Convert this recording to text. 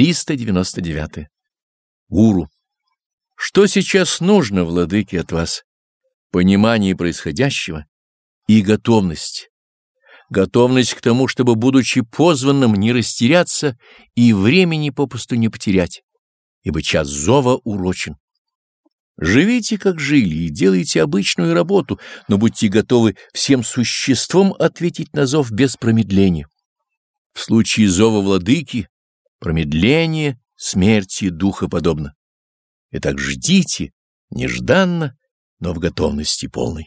399. Гуру. Что сейчас нужно, владыке, от вас? Понимание происходящего и готовность. Готовность к тому, чтобы, будучи позванным, не растеряться и времени попусту не потерять, ибо час зова урочен. Живите, как жили, и делайте обычную работу, но будьте готовы всем существом ответить на зов без промедления. В случае зова владыки промедление смерти духа подобно. Итак, ждите, нежданно, но в готовности полной.